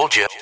told you.